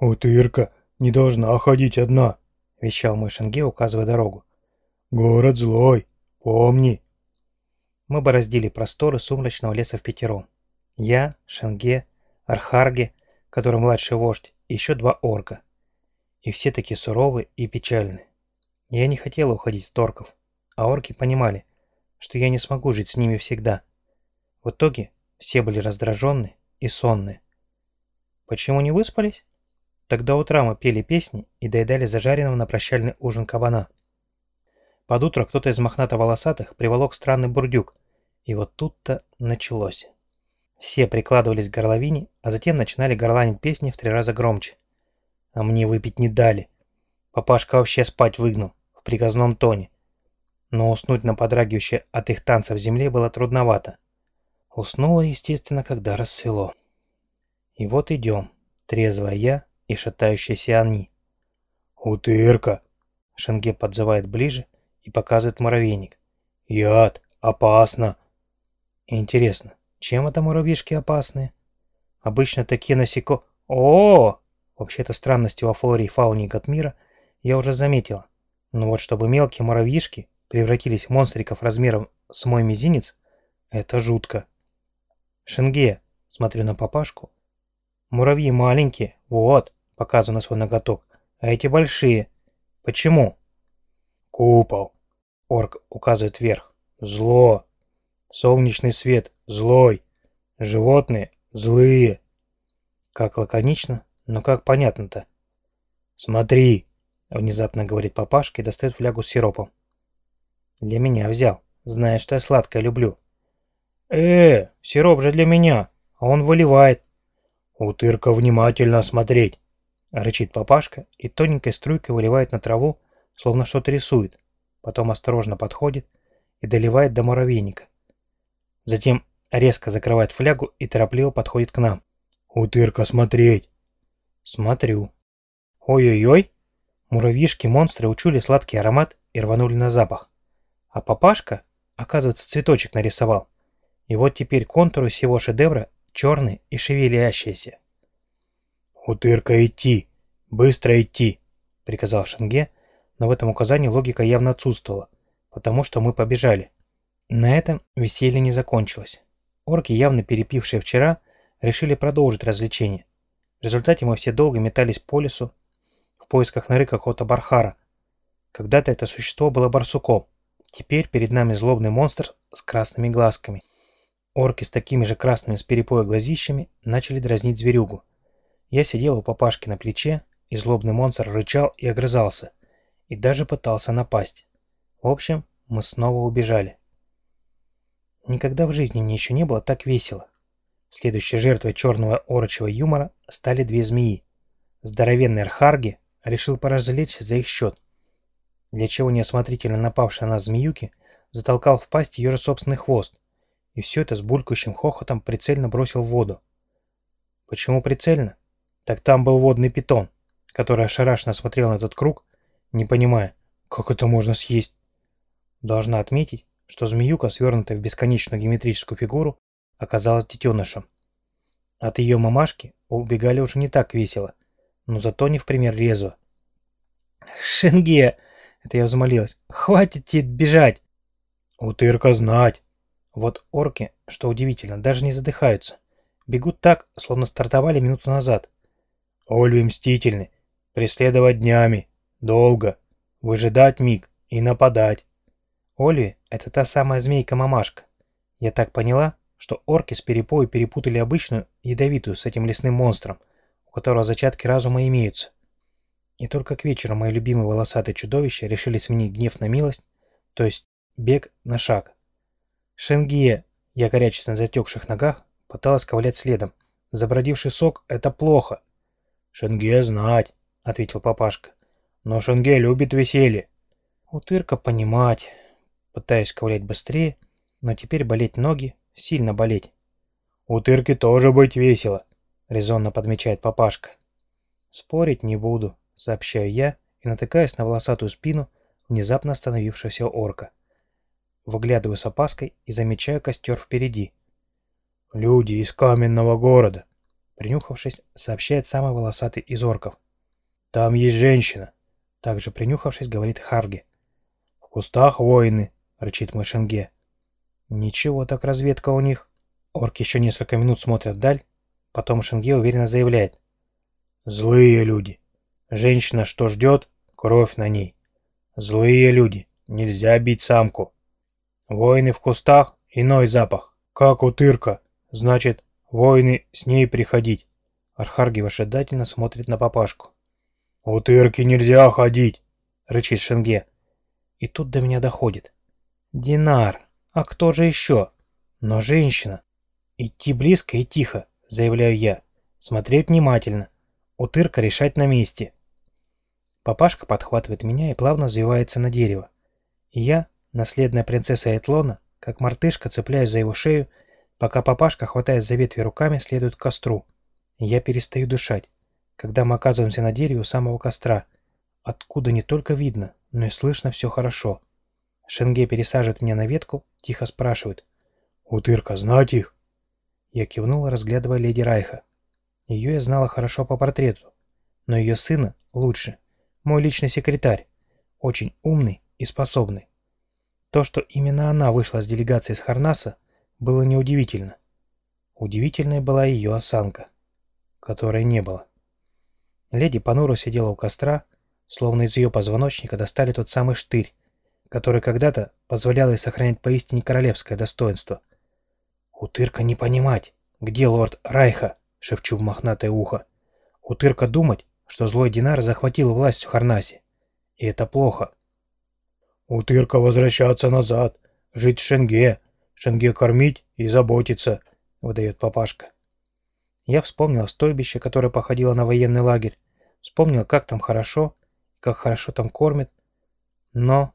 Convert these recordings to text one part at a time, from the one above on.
«Утырка не должна ходить одна», — вещал мой указывая дорогу. «Город злой, помни». Мы бороздили просторы сумрачного леса в пятером. Я, Шенге, Архарге, который младший вождь, и еще два орка. И все такие суровые и печальные. Я не хотела уходить с торков, а орки понимали, что я не смогу жить с ними всегда. В итоге все были раздраженны и сонные. Почему не выспались? Тогда утром мы пели песни и доедали зажаренного на прощальный ужин кабана. Под утро кто-то из мохнато-волосатых приволок странный бурдюк, и вот тут-то началось. Все прикладывались к горловине, а затем начинали горланить песни в три раза громче. А мне выпить не дали. Папашка вообще спать выгнал, в приказном тоне. Но уснуть на подрагивающей от их танцев земле было трудновато. Уснула, естественно, когда рассвело. И вот идем, трезвая я и шатающиеся они. «Утырка!» Шенге подзывает ближе и показывает муравейник. «Яд! Опасно!» Интересно, чем это муравьишки опасны? Обычно такие насеко... О, -о, -о! Вообще-то странностью во флоре и фауне Гатмира я уже заметила. Но вот чтобы мелкие муравьишки превратились в монстриков размером с мой мизинец, это жутко. Шенге, смотрю на папашку. Муравьи маленькие, вот, показываю на свой ноготок, а эти большие. Почему? Купол. Орк указывает вверх. Зло. Солнечный свет злой. Животные злые. Как лаконично, но как понятно-то. Смотри, внезапно говорит папашка и достает флягу с сиропом. Для меня взял, зная, что я сладкое люблю. Э, сироп же для меня, а он выливает. Утырка внимательно смотреть. Рычит папашка и тоненькой струйкой выливает на траву, словно что-то рисует. Потом осторожно подходит и доливает до муравейника. Затем резко закрывает флягу и торопливо подходит к нам. «Утырка, смотреть!» Смотрю. Ой-ой-ой! Муравьишки-монстры учули сладкий аромат и рванули на запах. А папашка, оказывается, цветочек нарисовал. И вот теперь контуры всего шедевра черные и шевелящиеся. «Утырка, идти! Быстро идти!» — приказал Шенге, но в этом указании логика явно отсутствовала, потому что мы побежали. На этом веселье не закончилось. Орки, явно перепившие вчера, решили продолжить развлечение. В результате мы все долго метались по лесу в поисках норы какого-то бархара. Когда-то это существо было барсуком. Теперь перед нами злобный монстр с красными глазками. Орки с такими же красными с перепоя глазищами начали дразнить зверюгу. Я сидел у папашки на плече, и злобный монстр рычал и огрызался, и даже пытался напасть. В общем, мы снова убежали. Никогда в жизни мне еще не было так весело. Следующей жертвой черного орочего юмора стали две змеи. Здоровенный Архарги решил поразвлечься за их счет, для чего неосмотрительно напавший на змеюки затолкал в пасть ее же собственный хвост, и все это с булькающим хохотом прицельно бросил в воду. Почему прицельно? Так там был водный питон, который ошарашенно смотрел на этот круг, не понимая, как это можно съесть. Должна отметить, что змеюка, свернутая в бесконечную геометрическую фигуру, оказалась детенышем. От ее мамашки убегали уже не так весело, но зато не в пример резво. «Шенге!» — это я взмолилась. «Хватит тебе бежать!» «Утырка знать!» Вот орки, что удивительно, даже не задыхаются. Бегут так, словно стартовали минуту назад. «Ольви мстительны. Преследовать днями. Долго. Выжидать миг и нападать. Ольви — это та самая змейка-мамашка. Я так поняла, что орки с перепою перепутали обычную, ядовитую с этим лесным монстром, у которого зачатки разума имеются. И только к вечеру мои любимые волосатые чудовища решили сменить гнев на милость, то есть бег на шаг. Шенгие, я горячись на затекших ногах, пыталась ковылять следом. Забродивший сок — это плохо. «Шенге знать», — ответил папашка. «Но Шенге любит веселье». Утырка понимать. Пытаюсь ковылять быстрее, но теперь болеть ноги, сильно болеть. «У Тырки тоже быть весело», — резонно подмечает папашка. «Спорить не буду», — сообщаю я и натыкаюсь на волосатую спину внезапно остановившегося орка. Выглядываю с опаской и замечаю костер впереди. «Люди из каменного города», — Принюхавшись, сообщает самый волосатый из орков. «Там есть женщина!» Также принюхавшись, говорит Харги. «В кустах воины!» — рычит мой Шенге. «Ничего так разведка у них!» Орки еще несколько минут смотрят вдаль, потом Шенге уверенно заявляет. «Злые люди! Женщина что ждет, кровь на ней! Злые люди! Нельзя бить самку! Воины в кустах — иной запах, как утырка! Значит, Воины, с ней приходить. Архарги выжидательно смотрит на папашку. «У тырки нельзя ходить!» — рычит Шенге. И тут до меня доходит. «Динар! А кто же еще? Но женщина!» «Идти близко и тихо», — заявляю я. «Смотреть внимательно. Утырка решать на месте». Папашка подхватывает меня и плавно взвивается на дерево. И я, наследная принцесса Этлона, как мартышка цепляюсь за его шею Пока папашка, хватаясь за ветви руками, следует к костру. Я перестаю дышать, когда мы оказываемся на дереве у самого костра, откуда не только видно, но и слышно все хорошо. Шенге пересаживает меня на ветку, тихо спрашивает. «Утырка, знать их?» Я кивнул, разглядывая леди Райха. Ее я знала хорошо по портрету, но ее сына лучше. Мой личный секретарь. Очень умный и способный. То, что именно она вышла с делегацией из Харнаса, было неудивительно. Удивительной была ее осанка, которой не было. Леди понуро сидела у костра, словно из ее позвоночника достали тот самый штырь, который когда-то позволял ей сохранять поистине королевское достоинство. «Утырка не понимать, где лорд Райха?» — шепчу в мохнатое ухо. «Утырка думать, что злой Динар захватил власть в Харнасе. И это плохо». «Утырка возвращаться назад, жить в Шенге, Шенге кормить и заботиться», — выдает папашка. Я вспомнил стойбище, которое походило на военный лагерь. Вспомнил, как там хорошо, как хорошо там кормят. Но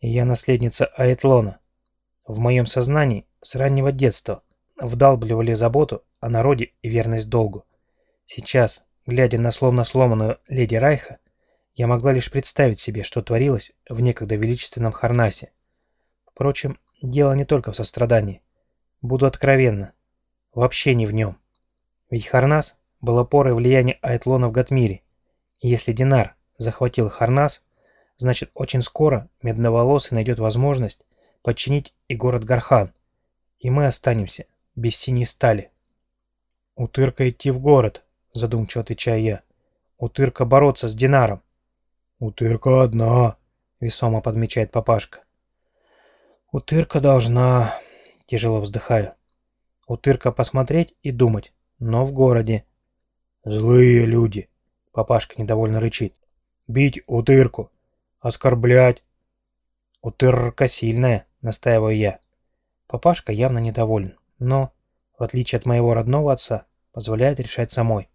я наследница Аэтлона. В моем сознании с раннего детства вдалбливали заботу о народе и верность долгу. Сейчас, глядя на словно сломанную леди Райха, я могла лишь представить себе, что творилось в некогда величественном Харнасе. Впрочем, Дело не только в сострадании. Буду откровенна. Вообще не в нем. Ведь Харнас был опорой влияния Айтлона в Гатмире. И если Динар захватил Харнас, значит очень скоро Медноволосый найдет возможность подчинить и город Гархан. И мы останемся без синей стали. «Утырка идти в город», — задумчиво отвечаю я. «Утырка бороться с Динаром». «Утырка одна», — весомо подмечает папашка. Утырка должна... Тяжело вздыхаю. Утырка посмотреть и думать, но в городе. Злые люди. Папашка недовольно рычит. Бить утырку. Оскорблять. Утырка сильная, настаиваю я. Папашка явно недоволен, но, в отличие от моего родного отца, позволяет решать самой.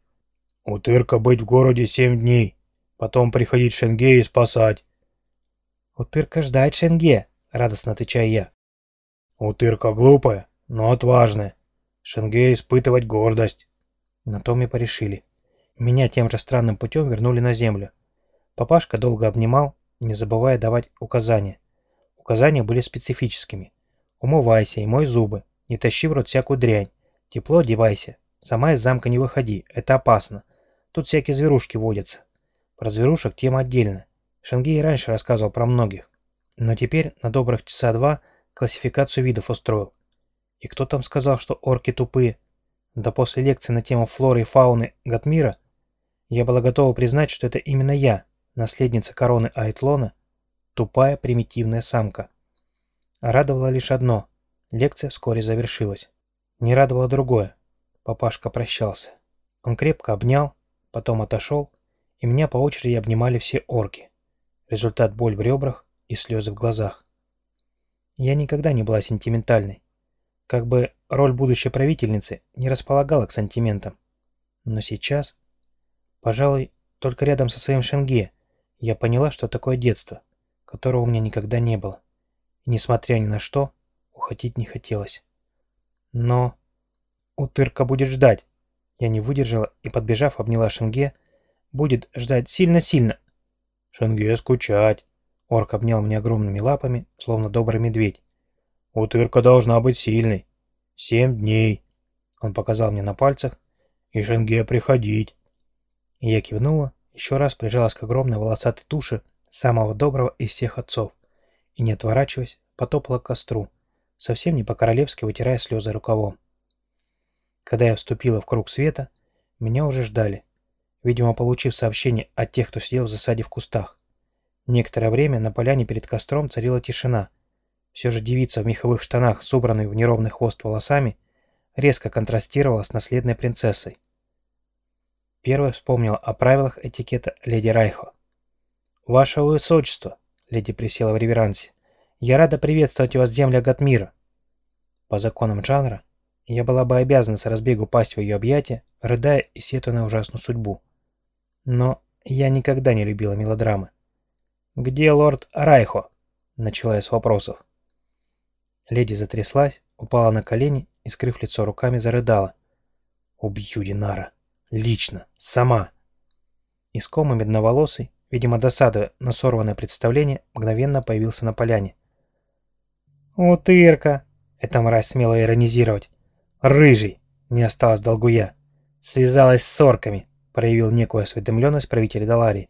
Утырка быть в городе семь дней, потом приходить в Шенге и спасать. Утырка ждать Шенге, — радостно отвечаю я. «Утырка глупая, но отважная. Шенге испытывать гордость». На том и порешили. Меня тем же странным путем вернули на землю. Папашка долго обнимал, не забывая давать указания. Указания были специфическими. «Умывайся и мой зубы, не тащи в рот всякую дрянь, тепло одевайся, сама из замка не выходи, это опасно. Тут всякие зверушки водятся». Про зверушек тема отдельно. Шенге и раньше рассказывал про многих. Но теперь на добрых часа два классификацию видов устроил. И кто там сказал, что орки тупые? Да после лекции на тему флоры и фауны Гатмира я была готова признать, что это именно я, наследница короны Айтлона, тупая примитивная самка. радовало лишь одно – лекция вскоре завершилась. Не радовало другое – папашка прощался. Он крепко обнял, потом отошел, и меня по очереди обнимали все орки. Результат – боль в ребрах, и слезы в глазах. Я никогда не была сентиментальной. Как бы роль будущей правительницы не располагала к сантиментам. Но сейчас, пожалуй, только рядом со своим Шенге я поняла, что такое детство, которого у меня никогда не было. И, несмотря ни на что, уходить не хотелось. Но утырка будет ждать. Я не выдержала и, подбежав, обняла Шенге. Будет ждать сильно-сильно. Шенге скучать. Орк обнял меня огромными лапами, словно добрый медведь. «Утырка должна быть сильной. Семь дней». Он показал мне на пальцах, И Шенге приходить. И я кивнула, еще раз прижалась к огромной волосатой туше самого доброго из всех отцов и, не отворачиваясь, потопала к костру, совсем не по-королевски вытирая слезы рукавом. Когда я вступила в круг света, меня уже ждали, видимо, получив сообщение от тех, кто сидел в засаде в кустах. Некоторое время на поляне перед костром царила тишина. Все же девица в меховых штанах, собранной в неровный хвост волосами, резко контрастировала с наследной принцессой. Первая вспомнила о правилах этикета леди Райхо. «Ваше Высочество!» — леди присела в реверансе. «Я рада приветствовать вас в землях Гатмира!» По законам жанра, я была бы обязана с разбегу пасть в ее объятия, рыдая и сетуя на ужасную судьбу. Но я никогда не любила мелодрамы. «Где лорд Райхо?» — начала я с вопросов. Леди затряслась, упала на колени и, скрыв лицо руками, зарыдала. «Убью Динара! Лично! Сама!» Искома медноволосый, видимо, досадуя на сорванное представление, мгновенно появился на поляне. «Утырка!» — эта мразь смела иронизировать. «Рыжий!» — не осталось долгу я. «Связалась с сорками!» — проявил некую осведомленность правителя Даларии.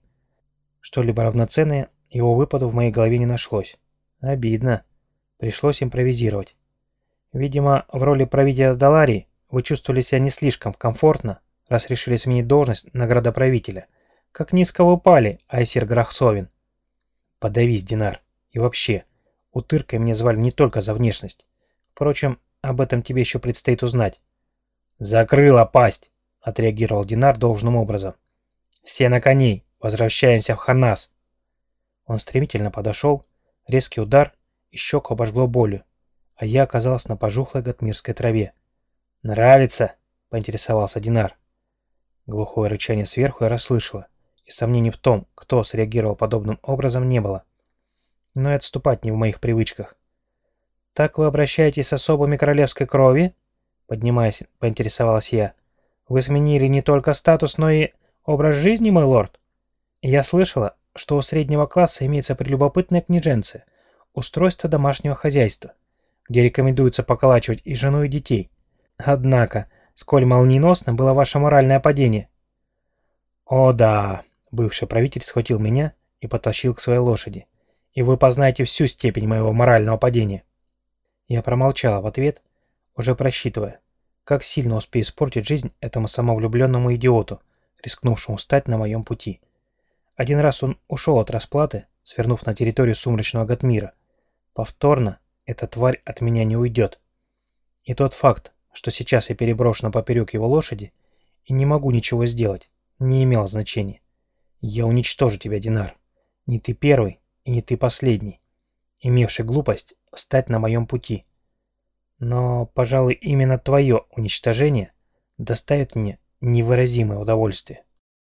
Что-либо равноценное его выпаду в моей голове не нашлось. Обидно. Пришлось импровизировать. Видимо, в роли правителя Даларии вы чувствовали себя не слишком комфортно, раз решили сменить должность на градоправителя. Как низко вы упали, Айсир Грахсовин. Подавись, Динар. И вообще, утыркой мне звали не только за внешность. Впрочем, об этом тебе еще предстоит узнать. «Закрыла пасть!» — отреагировал Динар должным образом. «Все на коней! Возвращаемся в Ханас!» Он стремительно подошел, резкий удар, и щеку обожгло болью, а я оказалась на пожухлой гатмирской траве. «Нравится?» — поинтересовался Динар. Глухое рычание сверху я расслышала, и сомнений в том, кто среагировал подобным образом, не было. Но и отступать не в моих привычках. «Так вы обращаетесь с особами королевской крови?» Поднимаясь, поинтересовалась я. «Вы сменили не только статус, но и образ жизни, мой лорд?» Я слышала, что у среднего класса имеется прелюбопытная княженция, устройство домашнего хозяйства, где рекомендуется поколачивать и жену, и детей. Однако, сколь молниеносно было ваше моральное падение. «О да!» — бывший правитель схватил меня и потащил к своей лошади. «И вы познаете всю степень моего морального падения». Я промолчала в ответ, уже просчитывая, как сильно успею испортить жизнь этому самовлюбленному идиоту, рискнувшему стать на моем пути. Один раз он ушел от расплаты, свернув на территорию сумрачного Гатмира. Повторно эта тварь от меня не уйдет. И тот факт, что сейчас я переброшена поперек его лошади и не могу ничего сделать, не имел значения. Я уничтожу тебя, Динар. Не ты первый и не ты последний, имевший глупость встать на моем пути. Но, пожалуй, именно твое уничтожение доставит мне невыразимое удовольствие.